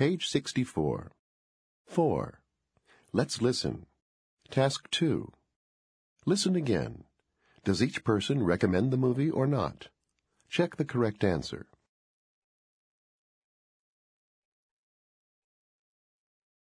Page 64. 4. Let's listen. Task 2. Listen again. Does each person recommend the movie or not? Check the correct answer.